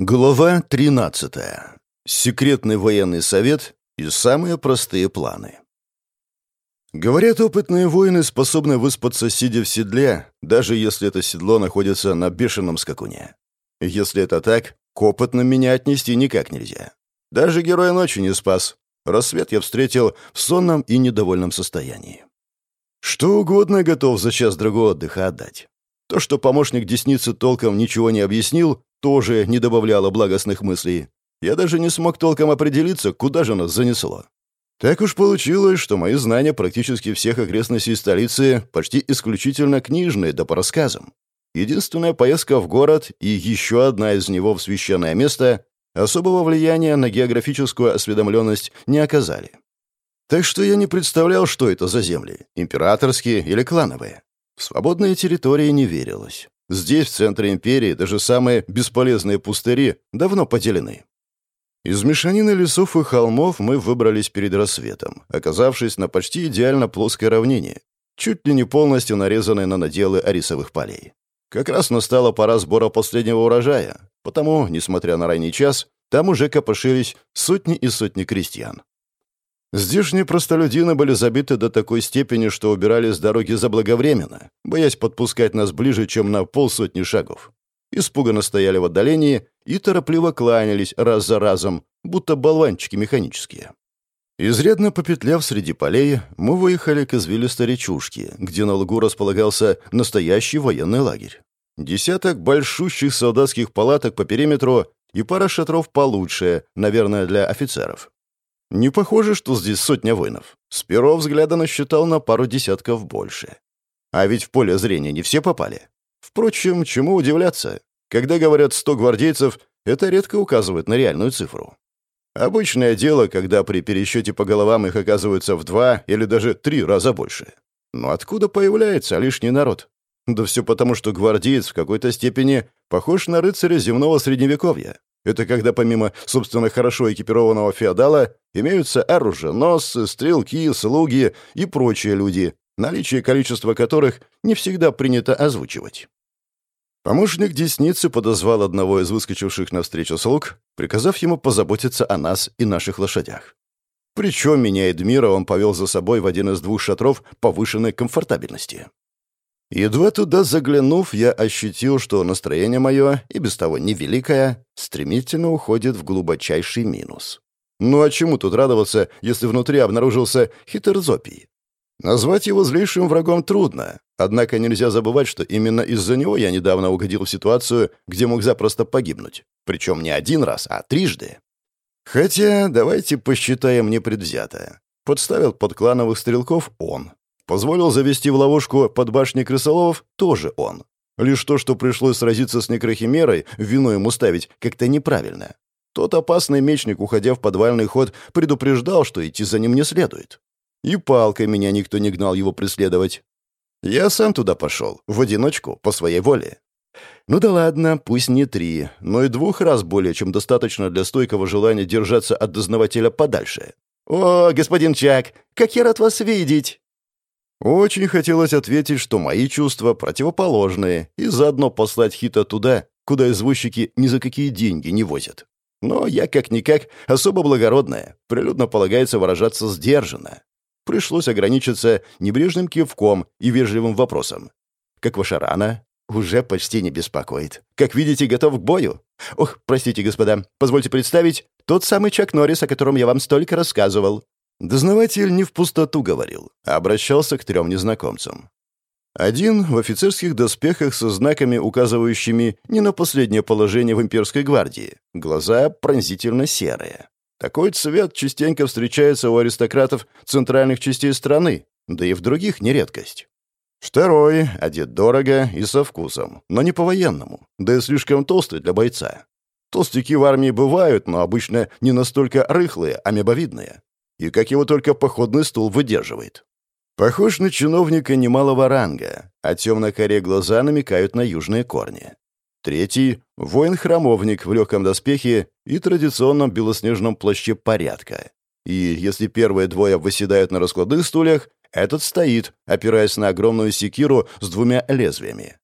Глава 13. Секретный военный совет и самые простые планы. Говорят, опытные воины способны выспаться, сидя в седле, даже если это седло находится на бешеном скакуне. Если это так, к опытным меня отнести никак нельзя. Даже герой ночи не спас. Рассвет я встретил в сонном и недовольном состоянии. Что угодно готов за час другого отдыха отдать. То, что помощник десницы толком ничего не объяснил, тоже не добавляло благостных мыслей. Я даже не смог толком определиться, куда же нас занесло. Так уж получилось, что мои знания практически всех окрестностей столицы почти исключительно книжные, да по рассказам. Единственная поездка в город и еще одна из него в священное место особого влияния на географическую осведомленность не оказали. Так что я не представлял, что это за земли, императорские или клановые. В свободные территории не верилось. Здесь, в центре империи, даже самые бесполезные пустыри давно поделены. Из мешанины лесов и холмов мы выбрались перед рассветом, оказавшись на почти идеально плоской равнине, чуть ли не полностью нарезанной на наделы арисовых полей. Как раз настала пора сбора последнего урожая, потому, несмотря на ранний час, там уже копошились сотни и сотни крестьян. Здешние простолюдины были забиты до такой степени, что убирали с дороги заблаговременно, боясь подпускать нас ближе, чем на полсотни шагов. Испуганно стояли в отдалении и торопливо кланялись раз за разом, будто болванчики механические. Изрядно попетляв среди полей, мы выехали к извилистой речушке, где на лугу располагался настоящий военный лагерь. Десяток большущих солдатских палаток по периметру и пара шатров получше, наверное, для офицеров. Не похоже, что здесь сотня воинов. С первого взгляда насчитал на пару десятков больше. А ведь в поле зрения не все попали. Впрочем, чему удивляться? Когда говорят сто гвардейцев, это редко указывает на реальную цифру. Обычное дело, когда при пересчете по головам их оказывается в два или даже три раза больше. Но откуда появляется лишний народ? Да все потому, что гвардеец в какой-то степени похож на рыцаря земного средневековья. Это когда помимо, собственно, хорошо экипированного феодала имеются оруженосцы, стрелки, слуги и прочие люди, наличие количества которых не всегда принято озвучивать. Помощник десницы подозвал одного из выскочивших навстречу слуг, приказав ему позаботиться о нас и наших лошадях. Причем меня и Дмира он повел за собой в один из двух шатров повышенной комфортабельности. Едва туда заглянув, я ощутил, что настроение мое, и без того невеликое, стремительно уходит в глубочайший минус. Ну а чему тут радоваться, если внутри обнаружился хитерзопий? Назвать его злейшим врагом трудно, однако нельзя забывать, что именно из-за него я недавно угодил в ситуацию, где мог запросто погибнуть. Причем не один раз, а трижды. Хотя давайте посчитаем непредвзято. Подставил под клановых стрелков он, Позволил завести в ловушку под башней крысоловов тоже он. Лишь то, что пришлось сразиться с некрохимерой, вину ему ставить как-то неправильно. Тот опасный мечник, уходя в подвальный ход, предупреждал, что идти за ним не следует. И палкой меня никто не гнал его преследовать. Я сам туда пошел, в одиночку, по своей воле. Ну да ладно, пусть не три, но и двух раз более чем достаточно для стойкого желания держаться от дознавателя подальше. «О, господин Чак, как я рад вас видеть!» Очень хотелось ответить, что мои чувства противоположные, и заодно послать Хита туда, куда извозчики ни за какие деньги не возят. Но я, как-никак, особо благородная, прилюдно полагается выражаться сдержанно. Пришлось ограничиться небрежным кивком и вежливым вопросом. «Как ваша рана?» «Уже почти не беспокоит. Как видите, готов к бою. Ох, простите, господа, позвольте представить, тот самый Чак Норрис, о котором я вам столько рассказывал. Дознаватель не в пустоту говорил, а обращался к трем незнакомцам. Один в офицерских доспехах со знаками, указывающими не на последнее положение в имперской гвардии. Глаза пронзительно серые. Такой цвет частенько встречается у аристократов центральных частей страны, да и в других не редкость. Второй одет дорого и со вкусом, но не по-военному, да и слишком толстый для бойца. Толстяки в армии бывают, но обычно не настолько рыхлые, а мебовидные и как его только походный стул выдерживает. Похож на чиновника немалого ранга, а темно-коре глаза намекают на южные корни. Третий — воин-храмовник в легком доспехе и традиционном белоснежном плаще порядка. И если первые двое выседают на раскладных стульях, этот стоит, опираясь на огромную секиру с двумя лезвиями.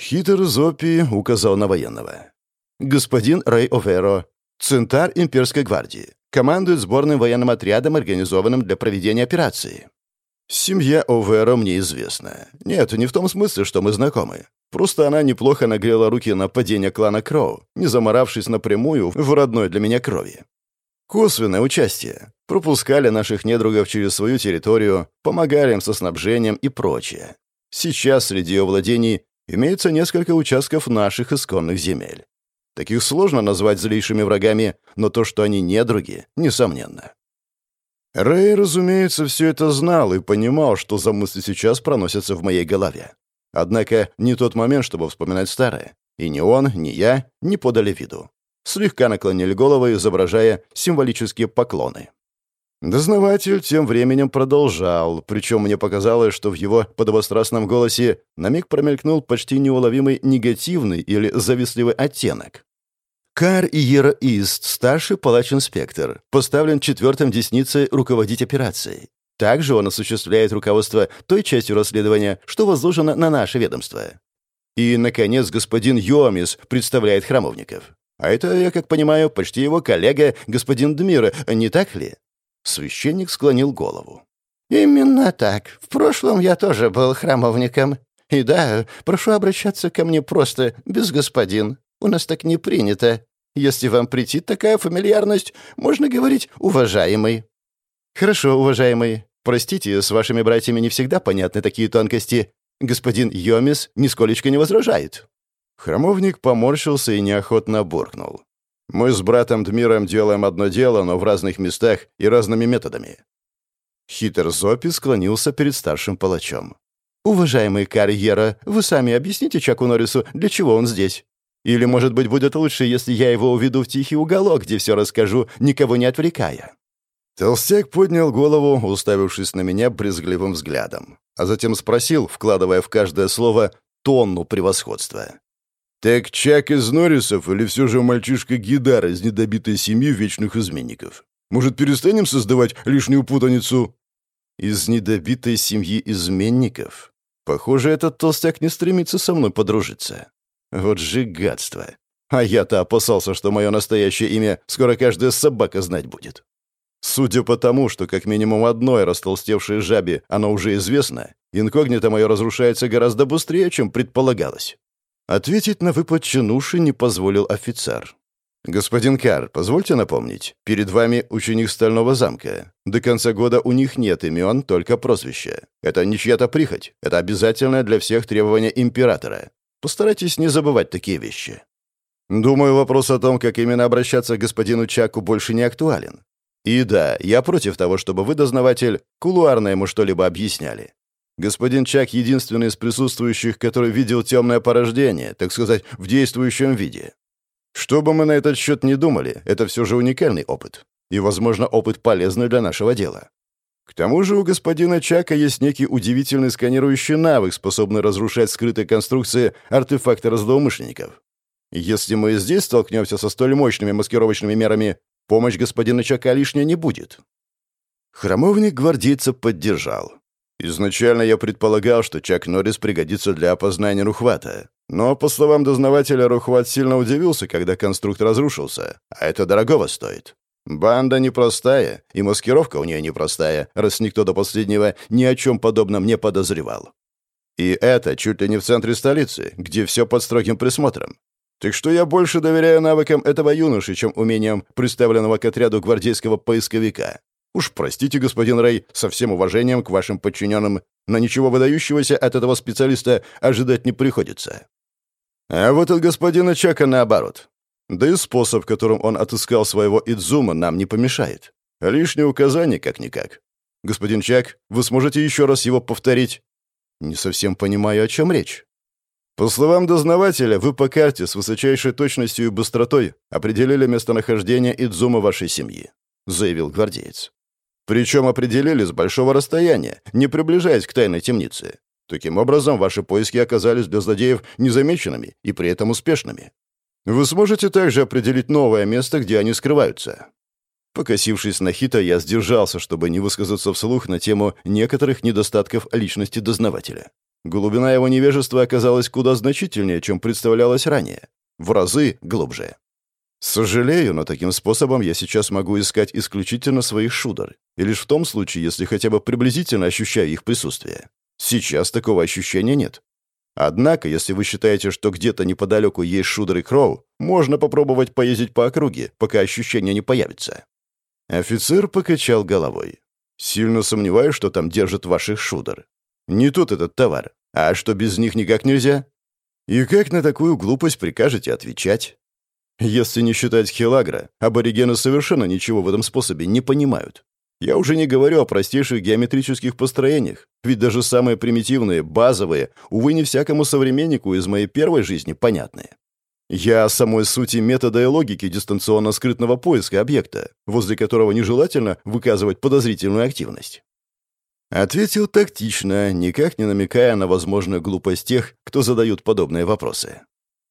Хитр Зопи указал на военного. Господин Рэй Оверо, центар имперской гвардии, командует сборным военным отрядом, организованным для проведения операции. Семья Оверо мне известна. Нет, не в том смысле, что мы знакомы. Просто она неплохо нагрела руки на падение клана Кроу, не заморавшись напрямую в родной для меня крови. Косвенное участие. Пропускали наших недругов через свою территорию, помогали им со снабжением и прочее. Сейчас среди ее владений имеется несколько участков наших исконных земель. Таких сложно назвать злейшими врагами, но то, что они недруги, несомненно. Рэй, разумеется, все это знал и понимал, что за мысли сейчас проносятся в моей голове. Однако не тот момент, чтобы вспоминать старое. И ни он, ни я не подали виду. Слегка наклонили головы, изображая символические поклоны. Дознаватель тем временем продолжал, причем мне показалось, что в его подобострастном голосе на миг промелькнул почти неуловимый негативный или завистливый оттенок. Кар Иера Ист, старший палач-инспектор, поставлен четвертым десницей руководить операцией. Также он осуществляет руководство той частью расследования, что возложено на наше ведомство. И, наконец, господин Йомис представляет храмовников. А это, я как понимаю, почти его коллега, господин Дмира, не так ли? Священник склонил голову. «Именно так. В прошлом я тоже был храмовником. И да, прошу обращаться ко мне просто, без господин. У нас так не принято. Если вам претит такая фамильярность, можно говорить «уважаемый». «Хорошо, уважаемый. Простите, с вашими братьями не всегда понятны такие тонкости. Господин Йомис нисколечко не возражает». Храмовник поморщился и неохотно буркнул. Мы с братом Дмиром делаем одно дело, но в разных местах и разными методами». Хитер Зопи склонился перед старшим палачом. «Уважаемый Карьера, вы сами объясните Чаку Норрису, для чего он здесь? Или, может быть, будет лучше, если я его уведу в тихий уголок, где все расскажу, никого не отвлекая?» Толстяк поднял голову, уставившись на меня брезгливым взглядом, а затем спросил, вкладывая в каждое слово тонну превосходства. «Так Чак из Норрисов или все же мальчишка Гидар из недобитой семьи вечных изменников? Может, перестанем создавать лишнюю путаницу?» «Из недобитой семьи изменников? Похоже, этот толстяк не стремится со мной подружиться. Вот же гадство. А я-то опасался, что мое настоящее имя скоро каждая собака знать будет. Судя по тому, что как минимум одной растолстевшей жабе оно уже известно, инкогнито мое разрушается гораздо быстрее, чем предполагалось. Ответить на выпад чинуши не позволил офицер. «Господин Кар, позвольте напомнить, перед вами ученик Стального замка. До конца года у них нет имен, только прозвища. Это не чья-то прихоть, это обязательное для всех требование императора. Постарайтесь не забывать такие вещи». Думаю, вопрос о том, как именно обращаться к господину Чаку, больше не актуален. И да, я против того, чтобы вы, дознаватель, кулуарно ему что-либо объясняли. Господин Чак единственный из присутствующих, который видел темное порождение, так сказать, в действующем виде. Что бы мы на этот счет не думали, это все же уникальный опыт. И, возможно, опыт полезный для нашего дела. К тому же у господина Чака есть некий удивительный сканирующий навык, способный разрушать скрытые конструкции артефакта злоумышленников. Если мы здесь столкнемся со столь мощными маскировочными мерами, помощь господина Чака лишняя не будет. Хромовник гвардейца поддержал. Изначально я предполагал, что Чак Норрис пригодится для опознания Рухвата. Но, по словам дознавателя, Рухват сильно удивился, когда конструкт разрушился, а это дорогого стоит. Банда непростая, и маскировка у нее непростая, раз никто до последнего ни о чем подобном не подозревал. И это чуть ли не в центре столицы, где все под строгим присмотром. Так что я больше доверяю навыкам этого юноши, чем умениям представленного к отряду гвардейского поисковика. Уж простите, господин Рэй, со всем уважением к вашим подчиненным, но ничего выдающегося от этого специалиста ожидать не приходится. А вот от господина Чака наоборот. Да и способ, которым он отыскал своего Идзума, нам не помешает. Лишнее указание как-никак. Господин Чак, вы сможете еще раз его повторить? Не совсем понимаю, о чем речь. По словам дознавателя, вы по карте с высочайшей точностью и быстротой определили местонахождение Идзума вашей семьи, заявил гвардеец. Причем определили с большого расстояния, не приближаясь к тайной темнице. Таким образом, ваши поиски оказались для злодеев незамеченными и при этом успешными. Вы сможете также определить новое место, где они скрываются. Покосившись на Хита, я сдержался, чтобы не высказаться вслух на тему некоторых недостатков личности дознавателя. Глубина его невежества оказалась куда значительнее, чем представлялось ранее. В разы глубже. Сожалею, но таким способом я сейчас могу искать исключительно своих шудер. И лишь в том случае, если хотя бы приблизительно ощущаю их присутствие. Сейчас такого ощущения нет. Однако, если вы считаете, что где-то неподалеку есть шудер кроу, можно попробовать поездить по округе, пока ощущения не появятся. Офицер покачал головой. Сильно сомневаюсь, что там держат ваших шудер. Не тут этот товар. А что без них никак нельзя? И как на такую глупость прикажете отвечать? Если не считать Хелагра, аборигены совершенно ничего в этом способе не понимают. Я уже не говорю о простейших геометрических построениях, ведь даже самые примитивные, базовые, увы, не всякому современнику из моей первой жизни понятны. Я о самой сути метода и логики дистанционно-скрытного поиска объекта, возле которого нежелательно выказывать подозрительную активность. Ответил тактично, никак не намекая на возможную глупость тех, кто задают подобные вопросы.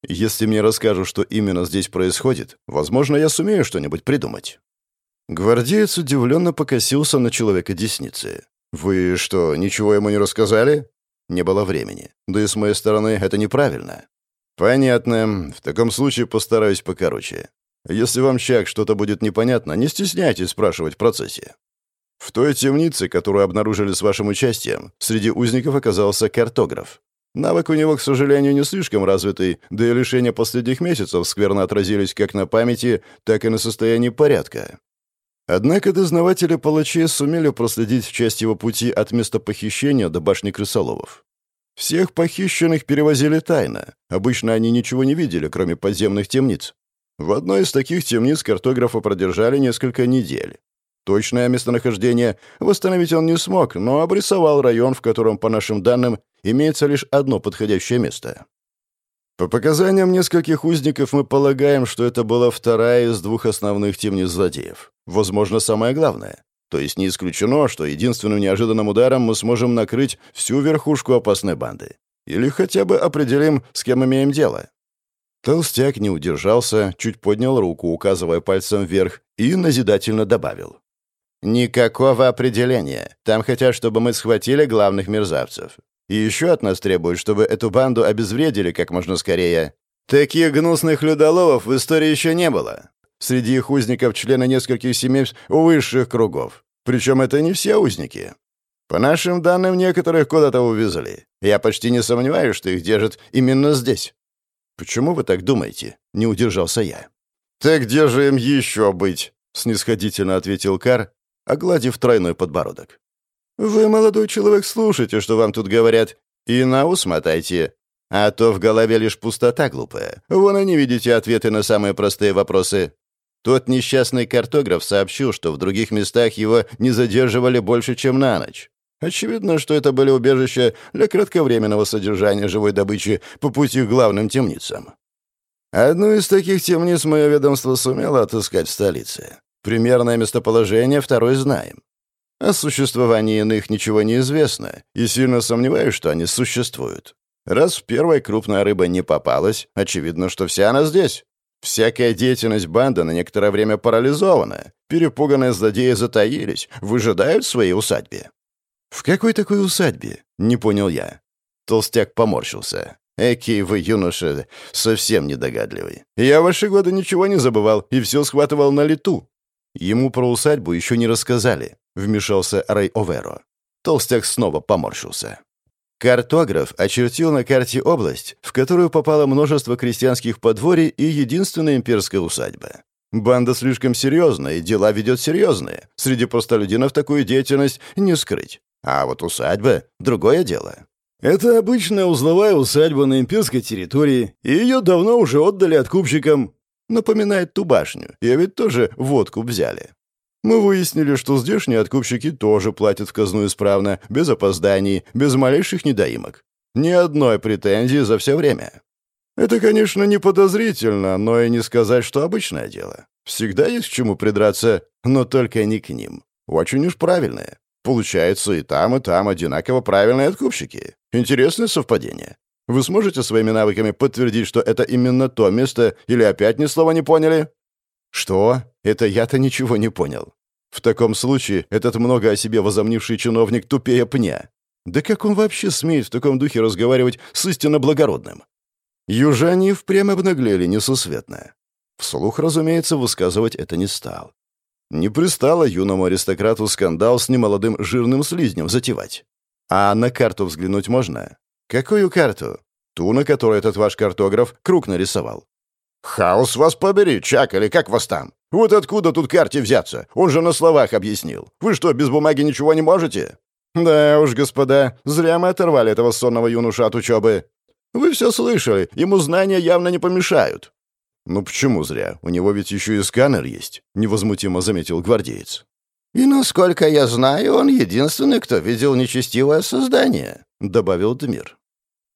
Если мне расскажут, что именно здесь происходит, возможно, я сумею что-нибудь придумать. Гвардеец удивленно покосился на человека десницы. «Вы что, ничего ему не рассказали?» Не было времени. Да и с моей стороны это неправильно. «Понятно. В таком случае постараюсь покороче. Если вам, Чак, что-то будет непонятно, не стесняйтесь спрашивать в процессе. В той темнице, которую обнаружили с вашим участием, среди узников оказался картограф. Навык у него, к сожалению, не слишком развитый, да и лишения последних месяцев скверно отразились как на памяти, так и на состоянии порядка. Однако дознаватели палачей сумели проследить часть его пути от места похищения до башни крысоловов. Всех похищенных перевозили тайно. Обычно они ничего не видели, кроме подземных темниц. В одной из таких темниц картографа продержали несколько недель. Точное местонахождение восстановить он не смог, но обрисовал район, в котором, по нашим данным, имеется лишь одно подходящее место. По показаниям нескольких узников мы полагаем, что это была вторая из двух основных темниц злодеев. Возможно, самое главное. То есть не исключено, что единственным неожиданным ударом мы сможем накрыть всю верхушку опасной банды. Или хотя бы определим, с кем имеем дело. Толстяк не удержался, чуть поднял руку, указывая пальцем вверх, и назидательно добавил. «Никакого определения. Там хотят, чтобы мы схватили главных мерзавцев. И еще от нас требуют, чтобы эту банду обезвредили как можно скорее. Таких гнусных людоловов в истории еще не было. Среди их узников члены нескольких семей высших кругов. Причем это не все узники. По нашим данным, некоторых куда-то увезли. Я почти не сомневаюсь, что их держат именно здесь. «Почему вы так думаете?» — не удержался я. «Так где же им еще быть?» — снисходительно ответил Кар, огладив тройной подбородок. «Вы, молодой человек, слушайте, что вам тут говорят, и на ус мотайте. А то в голове лишь пустота глупая. Вон и не видите ответы на самые простые вопросы. Тот несчастный картограф сообщил, что в других местах его не задерживали больше, чем на ночь. Очевидно, что это были убежища для кратковременного содержания живой добычи по пути к главным темницам. Одну из таких темниц мое ведомство сумело отыскать в столице. Примерное местоположение второй знаем. О существовании иных ничего не известно, и сильно сомневаюсь, что они существуют. Раз в первой крупная рыба не попалась, очевидно, что вся она здесь. Всякая деятельность банды на некоторое время парализована. Перепуганные злодеи затаились, выжидают в своей усадьбе. «В какой такой усадьбе?» — не понял я. Толстяк поморщился. «Экий вы, юноша, совсем недогадливый. Я в ваши годы ничего не забывал и все схватывал на лету. Ему про усадьбу еще не рассказали, вмешался Рэй Оверо. Толстяк снова поморщился. Картограф очертил на карте область, в которую попало множество крестьянских подворий и единственная имперская усадьба. Банда слишком серьезная, и дела ведет серьезные. Среди простолюдинов такую деятельность не скрыть. А вот усадьба — другое дело. Это обычная узловая усадьба на имперской территории, и ее давно уже отдали откупщикам. Напоминает ту башню. Я ведь тоже водку взяли. Мы выяснили, что здешние откупщики тоже платят в казну исправно, без опозданий, без малейших недоимок. Ни одной претензии за все время. Это, конечно, не подозрительно, но и не сказать, что обычное дело. Всегда есть к чему придраться, но только не к ним. Очень уж правильные. Получается, и там, и там одинаково правильные откупщики. Интересное совпадение. Вы сможете своими навыками подтвердить, что это именно то место, или опять ни слова не поняли?» «Что? Это я-то ничего не понял. В таком случае этот много о себе возомнивший чиновник тупее пня. Да как он вообще смеет в таком духе разговаривать с истинно благородным?» Южане впрямь обнаглели несусветно. Вслух, разумеется, высказывать это не стал. Не пристало юному аристократу скандал с немолодым жирным слизнем затевать. А на карту взглянуть можно? Какую карту? Ту, на которой этот ваш картограф круг нарисовал. «Хаос вас побери, Чак, или как вас там? Вот откуда тут карте взяться? Он же на словах объяснил. Вы что, без бумаги ничего не можете?» «Да уж, господа, зря мы оторвали этого сонного юноша от учебы. Вы все слышали, ему знания явно не помешают». «Ну почему зря? У него ведь еще и сканер есть», — невозмутимо заметил гвардеец. «И насколько я знаю, он единственный, кто видел нечестивое создание», — добавил Дмир.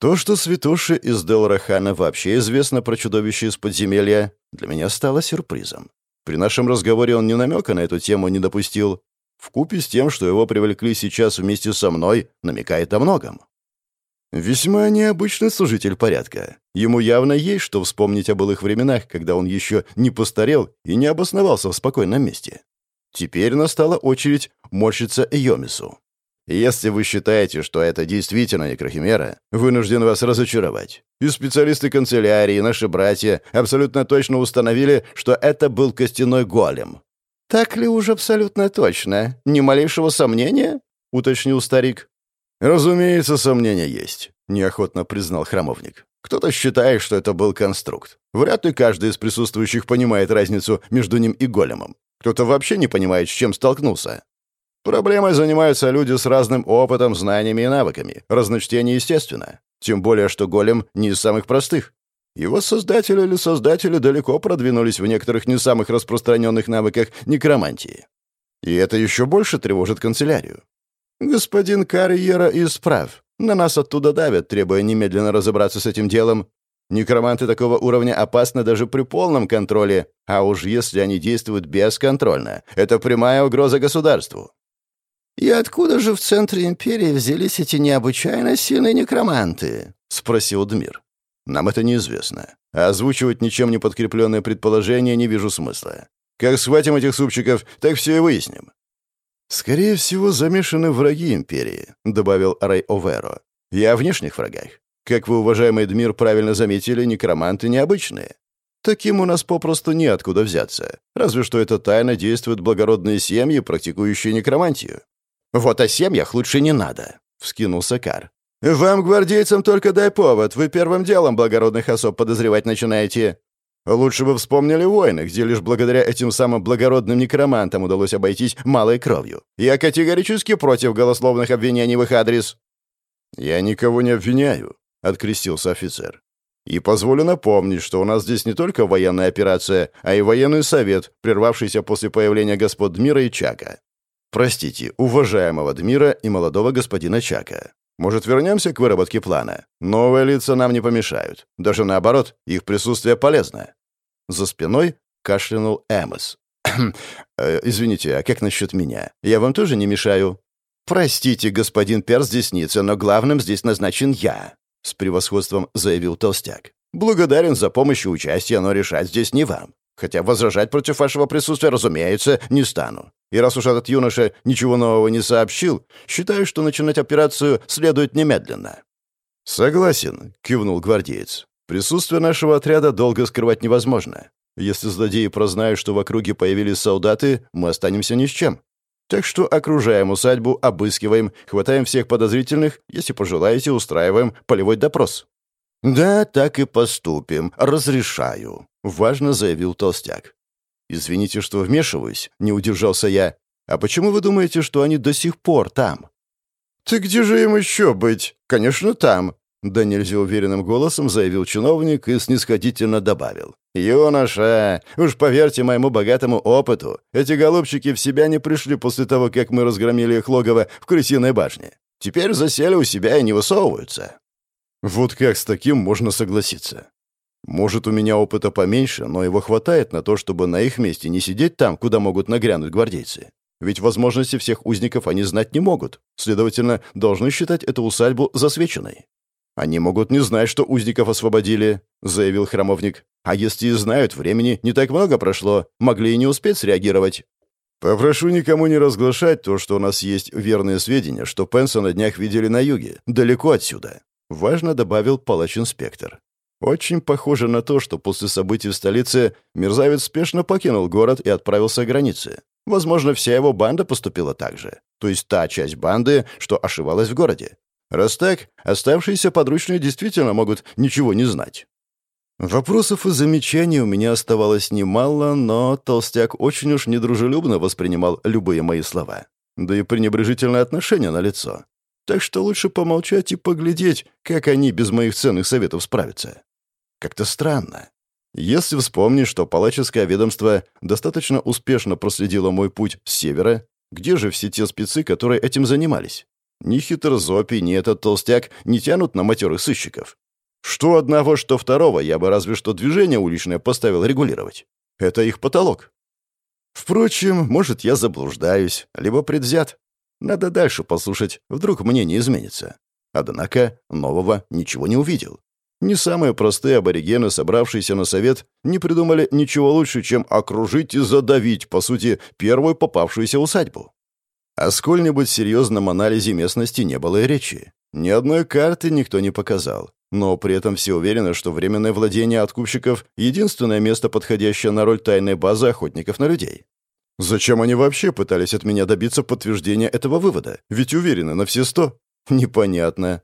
То, что святоши из Делрахана вообще известно про чудовище из подземелья, для меня стало сюрпризом. При нашем разговоре он ни намека на эту тему не допустил. Вкупе с тем, что его привлекли сейчас вместе со мной, намекает о многом. Весьма необычный служитель порядка. Ему явно есть что вспомнить о былых временах, когда он еще не постарел и не обосновался в спокойном месте. Теперь настала очередь морщиться Йомису. Если вы считаете, что это действительно некрохимера, вынужден вас разочаровать. И специалисты канцелярии, наши братья, абсолютно точно установили, что это был костяной голем. «Так ли уж абсолютно точно? Ни малейшего сомнения?» — уточнил старик. «Разумеется, сомнения есть», — неохотно признал храмовник. «Кто-то считает, что это был конструкт. Вряд ли каждый из присутствующих понимает разницу между ним и големом. Кто-то вообще не понимает, с чем столкнулся. Проблемой занимаются люди с разным опытом, знаниями и навыками. Разночтение естественно. Тем более, что голем не из самых простых. Его создатели или создатели далеко продвинулись в некоторых не самых распространенных навыках некромантии. И это еще больше тревожит канцелярию. Господин Карьера исправ. На нас оттуда давят, требуя немедленно разобраться с этим делом. Некроманты такого уровня опасны даже при полном контроле, а уж если они действуют бесконтрольно, это прямая угроза государству. «И откуда же в центре империи взялись эти необычайно сильные некроманты?» — спросил Дмир. «Нам это неизвестно. Озвучивать ничем не подкрепленное предположение не вижу смысла. Как схватим этих супчиков, так все и выясним». «Скорее всего, замешаны враги империи», — добавил Рэй Оверо. «Я о внешних врагах. Как вы, уважаемый Дмир, правильно заметили, некроманты необычные. Таким у нас попросту неоткуда взяться. Разве что это тайно действуют благородные семьи, практикующие некромантию. «Вот о семьях лучше не надо», — вскинулся Кар. «Вам, гвардейцам, только дай повод. Вы первым делом благородных особ подозревать начинаете. Лучше бы вспомнили войны, где лишь благодаря этим самым благородным некромантам удалось обойтись малой кровью. Я категорически против голословных обвинений в их адрес». «Я никого не обвиняю», — открестился офицер. «И позволю напомнить, что у нас здесь не только военная операция, а и военный совет, прервавшийся после появления господ Дмира и Чака. Простите, уважаемого Дмира и молодого господина Чака. Может, вернемся к выработке плана? Новые лица нам не помешают. Даже наоборот, их присутствие полезно. За спиной кашлянул Эмос. «Э, «Извините, а как насчет меня? Я вам тоже не мешаю?» «Простите, господин Перс Десница, но главным здесь назначен я», — с превосходством заявил Толстяк. «Благодарен за помощь и участие, но решать здесь не вам. Хотя возражать против вашего присутствия, разумеется, не стану. И раз уж этот юноша ничего нового не сообщил, считаю, что начинать операцию следует немедленно». «Согласен», — кивнул гвардеец. «Присутствие нашего отряда долго скрывать невозможно. Если злодеи прознают, что в округе появились солдаты, мы останемся ни с чем. Так что окружаем усадьбу, обыскиваем, хватаем всех подозрительных, если пожелаете, устраиваем полевой допрос». «Да, так и поступим. Разрешаю», — важно заявил толстяк. «Извините, что вмешиваюсь», — не удержался я. «А почему вы думаете, что они до сих пор там?» «Ты где же им еще быть? Конечно, там», — да нельзя уверенным голосом заявил чиновник и снисходительно добавил. «Юноша, уж поверьте моему богатому опыту, эти голубчики в себя не пришли после того, как мы разгромили их логово в крысиной башне. Теперь засели у себя и не высовываются». Вот как с таким можно согласиться? Может, у меня опыта поменьше, но его хватает на то, чтобы на их месте не сидеть там, куда могут нагрянуть гвардейцы. Ведь возможности всех узников они знать не могут. Следовательно, должны считать эту усадьбу засвеченной. «Они могут не знать, что узников освободили», — заявил храмовник. «А если и знают, времени не так много прошло, могли и не успеть среагировать». «Попрошу никому не разглашать то, что у нас есть верные сведения, что Пенса на днях видели на юге, далеко отсюда. Важно добавил палач-инспектор. Очень похоже на то, что после событий в столице мерзавец спешно покинул город и отправился к границе. Возможно, вся его банда поступила так же. То есть та часть банды, что ошивалась в городе. Раз так, оставшиеся подручные действительно могут ничего не знать. Вопросов и замечаний у меня оставалось немало, но толстяк очень уж недружелюбно воспринимал любые мои слова. Да и пренебрежительное отношение на лицо. Так что лучше помолчать и поглядеть, как они без моих ценных советов справятся. Как-то странно. Если вспомнить, что палаческое ведомство достаточно успешно проследило мой путь с севера, где же все те спецы, которые этим занимались? Ни хитрозопий, ни этот толстяк не тянут на матерых сыщиков. Что одного, что второго, я бы разве что движение уличное поставил регулировать. Это их потолок. Впрочем, может, я заблуждаюсь, либо предвзят. Надо дальше послушать, вдруг мнение изменится. Однако нового ничего не увидел. Не самые простые аборигены, собравшиеся на совет, не придумали ничего лучше, чем окружить и задавить, по сути, первую попавшуюся усадьбу. О сколь-нибудь серьезном анализе местности не было и речи. Ни одной карты никто не показал. Но при этом все уверены, что временное владение откупщиков — единственное место, подходящее на роль тайной базы охотников на людей. Зачем они вообще пытались от меня добиться подтверждения этого вывода? Ведь уверены на все сто. Непонятно.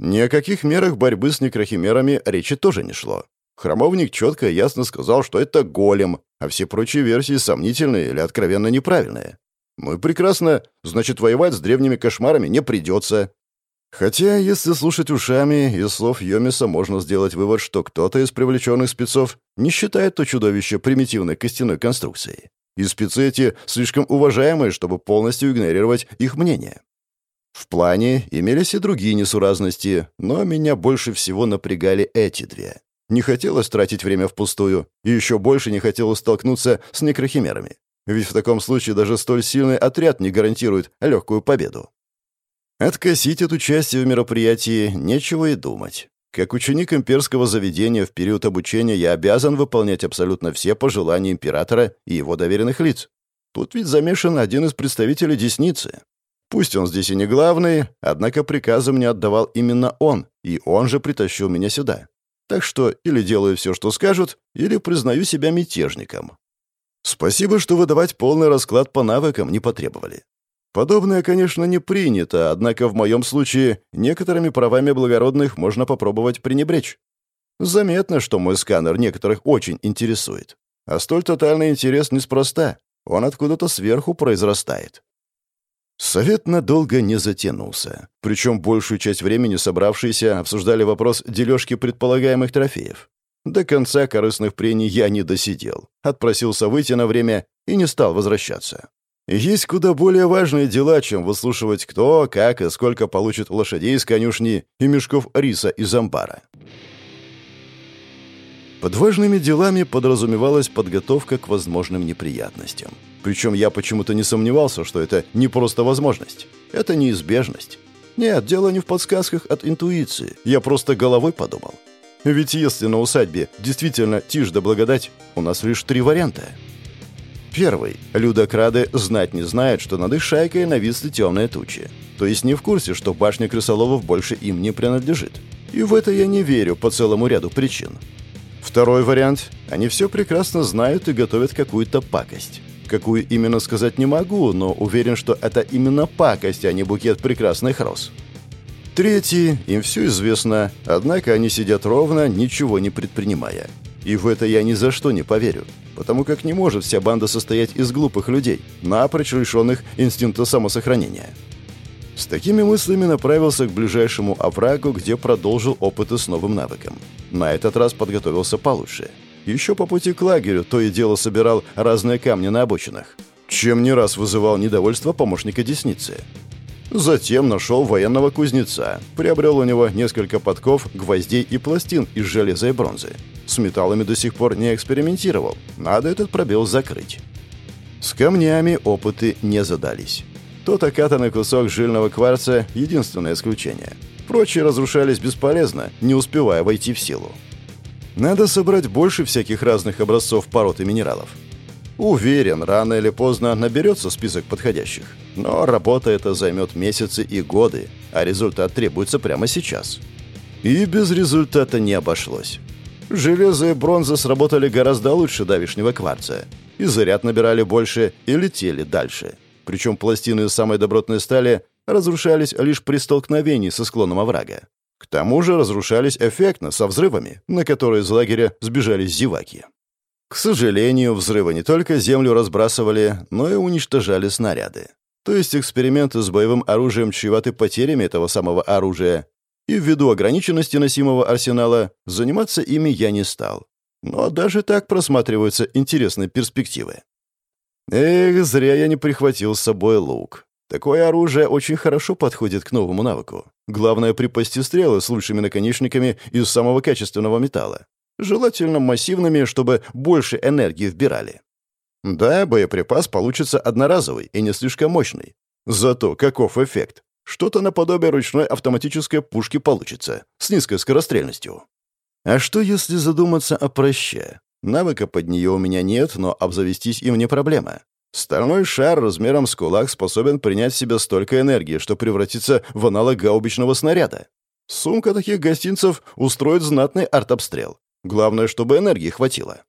Ни о каких мерах борьбы с некрохимерами речи тоже не шло. Хромовник четко и ясно сказал, что это голем, а все прочие версии сомнительные или откровенно неправильные. Ну и прекрасно, значит, воевать с древними кошмарами не придется. Хотя, если слушать ушами, из слов Йомиса можно сделать вывод, что кто-то из привлеченных спецов не считает то чудовище примитивной костяной конструкцией. И спецы эти слишком уважаемые, чтобы полностью игнорировать их мнение. В плане имелись и другие несуразности, но меня больше всего напрягали эти две. Не хотелось тратить время впустую, и еще больше не хотелось столкнуться с некрохимерами. Ведь в таком случае даже столь сильный отряд не гарантирует легкую победу. Откосить от участия в мероприятии нечего и думать. Как ученик имперского заведения в период обучения я обязан выполнять абсолютно все пожелания императора и его доверенных лиц. Тут ведь замешан один из представителей десницы. Пусть он здесь и не главный, однако приказы мне отдавал именно он, и он же притащил меня сюда. Так что или делаю все, что скажут, или признаю себя мятежником. Спасибо, что выдавать полный расклад по навыкам не потребовали. Подобное, конечно, не принято, однако в моем случае некоторыми правами благородных можно попробовать пренебречь. Заметно, что мой сканер некоторых очень интересует. А столь тотальный интерес неспроста. Он откуда-то сверху произрастает. Совет надолго не затянулся. Причем большую часть времени собравшиеся обсуждали вопрос дележки предполагаемых трофеев. До конца корыстных прений я не досидел. Отпросился выйти на время и не стал возвращаться. Есть куда более важные дела, чем выслушивать кто, как и сколько получит лошадей из конюшни и мешков риса из амбара. Под важными делами подразумевалась подготовка к возможным неприятностям. Причем я почему-то не сомневался, что это не просто возможность. Это неизбежность. Нет, дело не в подсказках от интуиции. Я просто головой подумал. Ведь если на усадьбе действительно тишь да благодать, у нас лишь три варианта. Первый. Людокрады знать не знают, что над их шайкой нависли темные тучи. То есть не в курсе, что башня крысоловов больше им не принадлежит. И в это я не верю по целому ряду причин. Второй вариант. Они все прекрасно знают и готовят какую-то пакость. Какую именно сказать не могу, но уверен, что это именно пакость, а не букет прекрасных роз. Третий, им все известно, однако они сидят ровно, ничего не предпринимая. И в это я ни за что не поверю, потому как не может вся банда состоять из глупых людей, напрочь лишенных инстинкта самосохранения. С такими мыслями направился к ближайшему оврагу, где продолжил опыты с новым навыком. На этот раз подготовился получше – еще по пути к лагерю то и дело собирал разные камни на обочинах, чем не раз вызывал недовольство помощника десницы. Затем нашел военного кузнеца, приобрел у него несколько подков, гвоздей и пластин из железа и бронзы. С металлами до сих пор не экспериментировал, надо этот пробел закрыть. С камнями опыты не задались. Тот окатанный кусок жильного кварца – единственное исключение. Прочие разрушались бесполезно, не успевая войти в силу. Надо собрать больше всяких разных образцов пород и минералов. Уверен, рано или поздно наберется список подходящих. Но работа эта займет месяцы и годы, а результат требуется прямо сейчас. И без результата не обошлось. Железо и бронза сработали гораздо лучше давишнего кварца. И заряд набирали больше, и летели дальше. Причем пластины из самой добротной стали разрушались лишь при столкновении со склоном оврага. К тому же разрушались эффектно, со взрывами, на которые из лагеря сбежали зеваки. К сожалению, взрывы не только землю разбрасывали, но и уничтожали снаряды. То есть эксперименты с боевым оружием чреваты потерями этого самого оружия, и ввиду ограниченности носимого арсенала заниматься ими я не стал. Но даже так просматриваются интересные перспективы. Эх, зря я не прихватил с собой лук. Такое оружие очень хорошо подходит к новому навыку. Главное припасти стрелы с лучшими наконечниками из самого качественного металла. Желательно массивными, чтобы больше энергии вбирали. Да, боеприпас получится одноразовый и не слишком мощный. Зато каков эффект? Что-то наподобие ручной автоматической пушки получится, с низкой скорострельностью. А что, если задуматься о проще? Навыка под нее у меня нет, но обзавестись им не проблема. Стальной шар размером с кулак способен принять в себя столько энергии, что превратится в аналог гаубичного снаряда. Сумка таких гостинцев устроит знатный артобстрел. Главное, чтобы энергии хватило.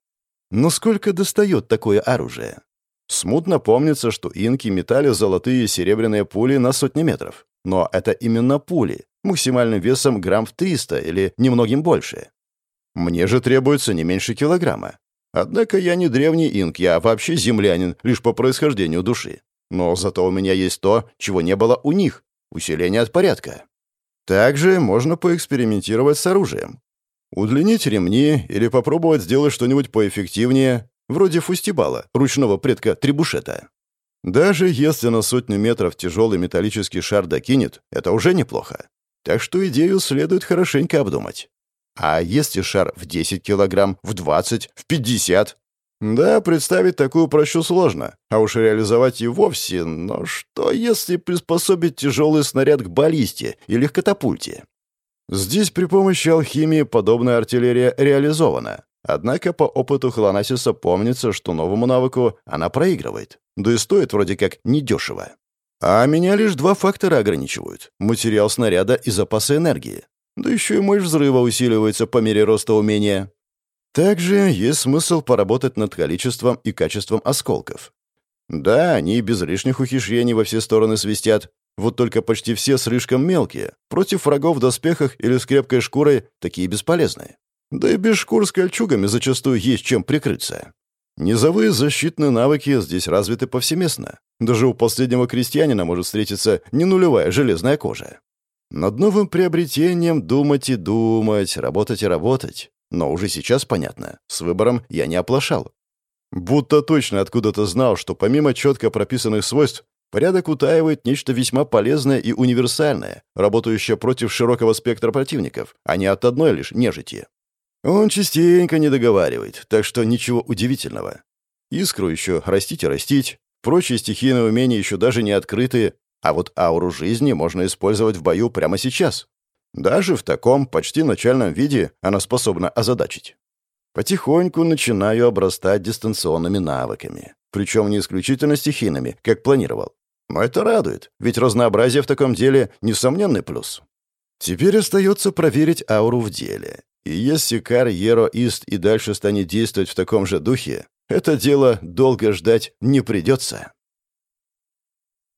Но сколько достает такое оружие? Смутно помнится, что инки метали золотые и серебряные пули на сотни метров. Но это именно пули, максимальным весом грамм в 300 или немногим больше. Мне же требуется не меньше килограмма. Однако я не древний инк, я вообще землянин, лишь по происхождению души. Но зато у меня есть то, чего не было у них — усиление от порядка. Также можно поэкспериментировать с оружием. Удлинить ремни или попробовать сделать что-нибудь поэффективнее, вроде фустибала, ручного предка трибушета. Даже если на сотню метров тяжелый металлический шар докинет, это уже неплохо. Так что идею следует хорошенько обдумать. А если шар в 10 килограмм, в 20, в 50? Да, представить такую прощу сложно, а уж реализовать и вовсе, но что если приспособить тяжелый снаряд к баллисте или к катапульте? Здесь при помощи алхимии подобная артиллерия реализована. Однако по опыту Хлонасиса помнится, что новому навыку она проигрывает. Да и стоит вроде как недешево. А меня лишь два фактора ограничивают — материал снаряда и запасы энергии. Да еще и мощь взрыва усиливается по мере роста умения. Также есть смысл поработать над количеством и качеством осколков. Да, они без лишних ухищрений во все стороны свистят, вот только почти все слишком мелкие. Против врагов в доспехах или с крепкой шкурой такие бесполезные. Да и без шкур с кольчугами зачастую есть чем прикрыться. Низовые защитные навыки здесь развиты повсеместно. Даже у последнего крестьянина может встретиться не нулевая железная кожа. Над новым приобретением думать и думать, работать и работать. Но уже сейчас понятно, с выбором я не оплошал. Будто точно откуда-то знал, что помимо четко прописанных свойств, порядок утаивает нечто весьма полезное и универсальное, работающее против широкого спектра противников, а не от одной лишь нежити. Он частенько не договаривает, так что ничего удивительного. Искру еще растить и растить, прочие стихийные умения еще даже не открыты, а вот ауру жизни можно использовать в бою прямо сейчас. Даже в таком почти начальном виде она способна озадачить. Потихоньку начинаю обрастать дистанционными навыками. Причем не исключительно стихийными, как планировал. Это радует, ведь разнообразие в таком деле — несомненный плюс. Теперь остается проверить ауру в деле. И если Кар Еро Ист и дальше станет действовать в таком же духе, это дело долго ждать не придется.